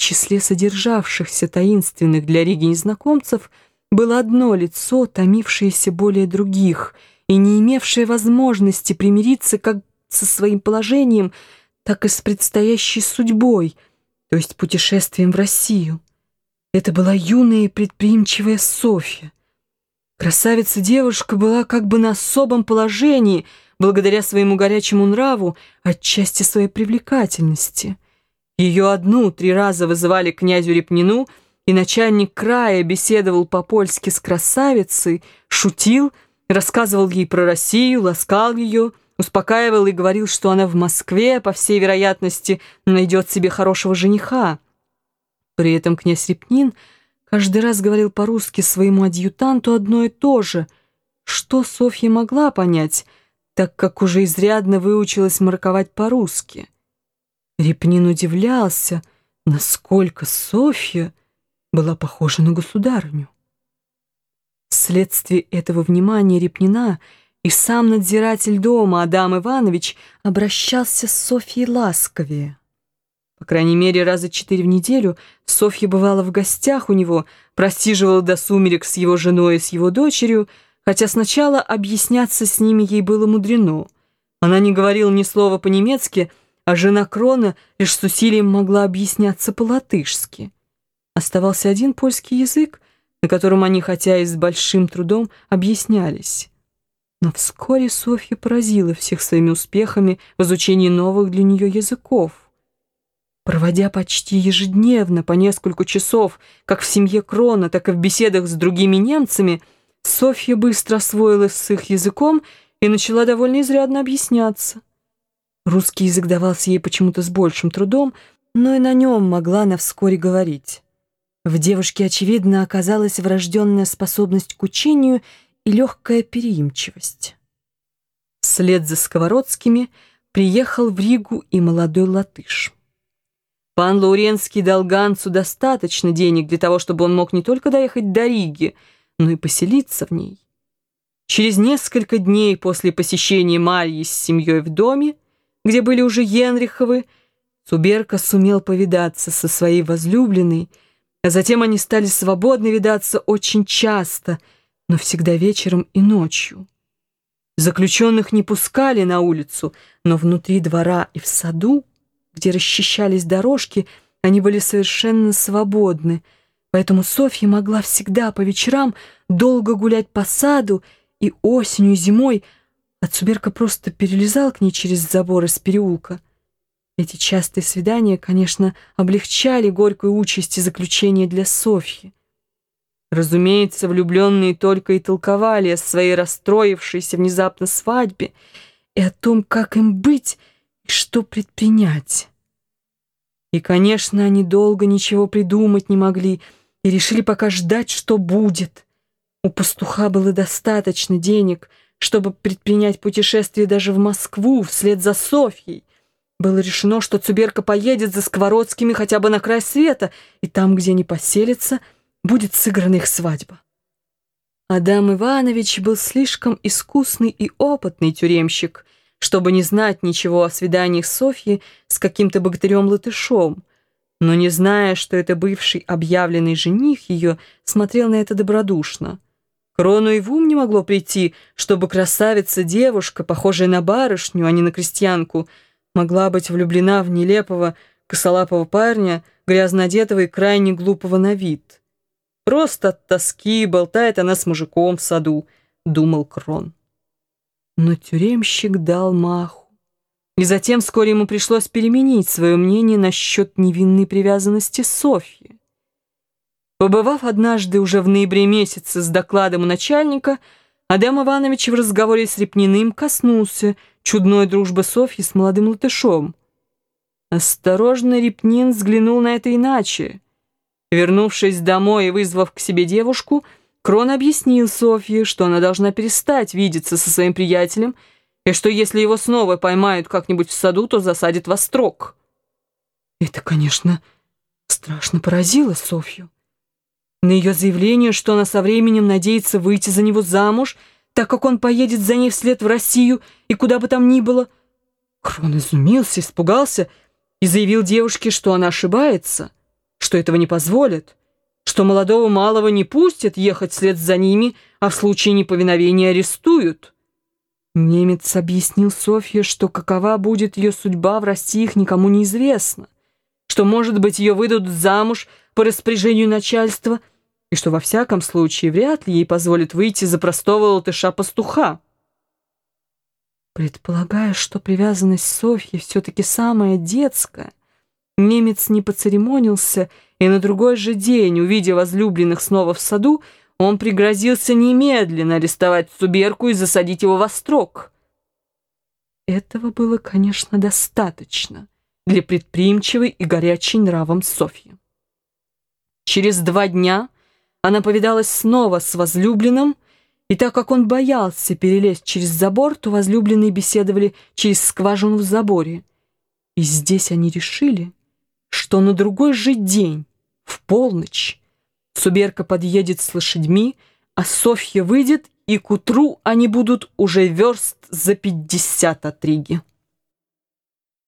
числе содержавшихся таинственных для Риги незнакомцев было одно лицо, томившееся более других и не имевшее возможности примириться как со своим положением, так и с предстоящей судьбой, то есть путешествием в Россию. Это была юная и предприимчивая Софья. Красавица-девушка была как бы на особом положении, благодаря своему горячему нраву, отчасти своей привлекательности. Ее одну три раза вызывали князю Репнину, и начальник края беседовал по-польски с красавицей, шутил, рассказывал ей про Россию, ласкал ее, успокаивал и говорил, что она в Москве, по всей вероятности, найдет себе хорошего жениха. При этом князь Репнин каждый раз говорил по-русски своему адъютанту одно и то же, что Софья могла понять, так как уже изрядно выучилась марковать по-русски. Репнин удивлялся, насколько Софья была похожа на государыню. Вследствие этого внимания Репнина и сам надзиратель дома Адам Иванович обращался с Софьей ласковее. По крайней мере, раза четыре в неделю Софья бывала в гостях у него, просиживала до сумерек с его женой и с его дочерью, хотя сначала объясняться с ними ей было мудрено. Она не говорила ни слова по-немецки, а жена Крона лишь с усилием могла объясняться по-латышски. Оставался один польский язык, на котором они, хотя и с большим трудом, объяснялись. Но вскоре Софья поразила всех своими успехами в изучении новых для нее языков. Проводя почти ежедневно по несколько часов, как в семье Крона, так и в беседах с другими немцами, Софья быстро освоилась с их языком и начала довольно изрядно объясняться. Русский язык давался ей почему-то с большим трудом, но и на нем могла она вскоре говорить. В девушке, очевидно, оказалась врожденная способность к учению и легкая переимчивость. Вслед за Сковородскими приехал в Ригу и молодой латыш. Пан Лауренский дал Гансу достаточно денег для того, чтобы он мог не только доехать до Риги, но и поселиться в ней. Через несколько дней после посещения Марьи с семьей в доме, где были уже Енриховы, Цуберка сумел повидаться со своей возлюбленной, а затем они стали свободно видаться очень часто, но всегда вечером и ночью. Заключенных не пускали на улицу, но внутри двора и в саду где расчищались дорожки, они были совершенно свободны, поэтому Софья могла всегда по вечерам долго гулять по саду, и осенью, и зимой, а Цуберка просто перелезал к ней через забор из переулка. Эти частые свидания, конечно, облегчали горькую участь и заключение для Софьи. Разумеется, влюбленные только и толковали о своей расстроившейся внезапно свадьбе и о том, как им быть, что предпринять? И, конечно, они долго ничего придумать не могли и решили пока ждать, что будет. У пастуха было достаточно денег, чтобы предпринять путешествие даже в Москву вслед за Софьей. Было решено, что Цуберка поедет за Сковородскими хотя бы на край света, и там, где они поселятся, будет сыграна их свадьба. Адам Иванович был слишком искусный и опытный тюремщик — чтобы не знать ничего о свиданиях Софьи с каким-то богатырем-латышом, но не зная, что это бывший объявленный жених ее, смотрел на это добродушно. Крону и в ум не могло прийти, чтобы красавица-девушка, похожая на барышню, а не на крестьянку, могла быть влюблена в нелепого, косолапого парня, грязно одетого и крайне глупого на вид. «Просто от тоски болтает она с мужиком в саду», — думал Крон. Но тюремщик дал маху. И затем вскоре ему пришлось переменить свое мнение насчет невинной привязанности Софьи. Побывав однажды уже в ноябре месяце с докладом у начальника, Адам Иванович в разговоре с Репниным коснулся чудной дружбы Софьи с молодым латышом. Осторожно Репнин взглянул на это иначе. Вернувшись домой и вызвав к себе девушку, Крон объяснил Софье, что она должна перестать видеться со своим приятелем, и что если его снова поймают как-нибудь в саду, то засадят во строк. Это, конечно, страшно поразило Софью. На ее заявление, что она со временем надеется выйти за него замуж, так как он поедет за ней вслед в Россию и куда бы там ни было, Крон изумился, испугался и заявил девушке, что она ошибается. что этого не позволят, что молодого малого не пустят ехать вслед за ними, а в случае неповиновения арестуют. Немец объяснил Софье, что какова будет ее судьба в России, их никому не известно, что, может быть, ее выдадут замуж по распоряжению начальства, и что, во всяком случае, вряд ли ей позволят выйти за простого латыша-пастуха. Предполагая, что привязанность Софьи все-таки самая детская, немец не поцеремонился, и на другой же день, увидев возлюбленных снова в саду, он пригрозился немедленно арестовать Суберку и засадить его во строк. Этого было, конечно, достаточно для предприимчивой и горячей нравом Софьи. Через два дня она повидалась снова с возлюбленным, и так как он боялся перелезть через забор, то возлюбленные беседовали через скважину в заборе. И здесь они решили, что на другой же день, в полночь, Суберка подъедет с лошадьми, а Софья выйдет, и к утру они будут уже верст за пятьдесят от Риги.